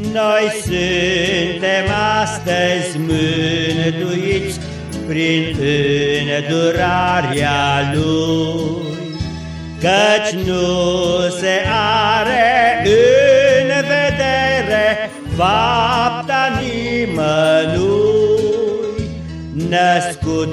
Noi suntem astăzi mântuiți prin îndurarea Lui, Căci nu se are în vedere fapta nimănui, Născut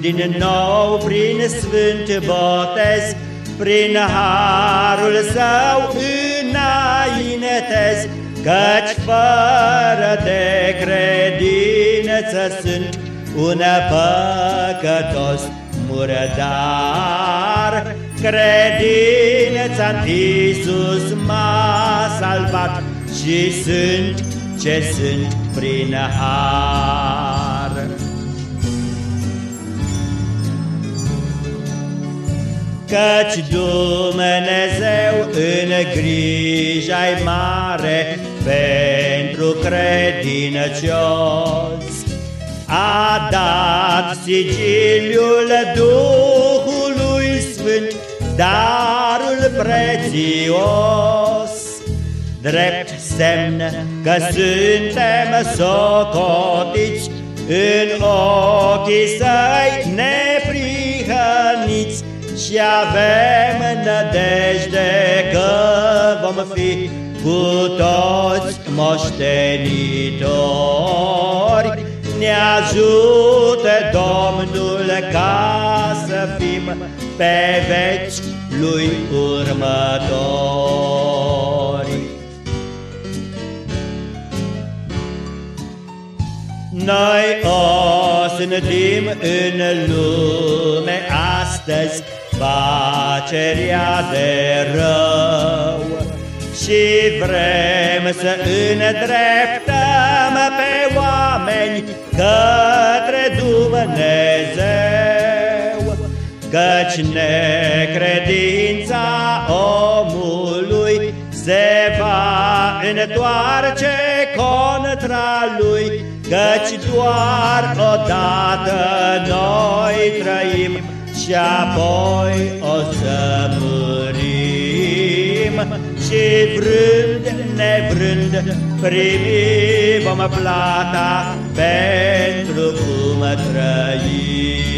din nou prin sfânt botez, Prin harul său înaintez, Căci fără de credință sunt un păcătos murdar. Credința în Iisus m-a salvat și sunt ce sunt prin har. Căci Dumnezeu în grija mare pentru credincios a dat sigiliul Duhului Sfânt, darul prețios, drept semn că suntem socotiți în ochii săi neprihăniți și avem nădejde că vom fi cu toți moștenitori. Ne ajută Domnul ca să fim pe veci lui următori. Noi o sândim în lume astăzi facerea de rău și vrem să îndreptăm pe oameni către Dumnezeu, căci necredința omului se va întoarce contra lui, căci doar odată noi trăim și apoi o să murim și vrând nevrând primi vom plata pentru cum trăim.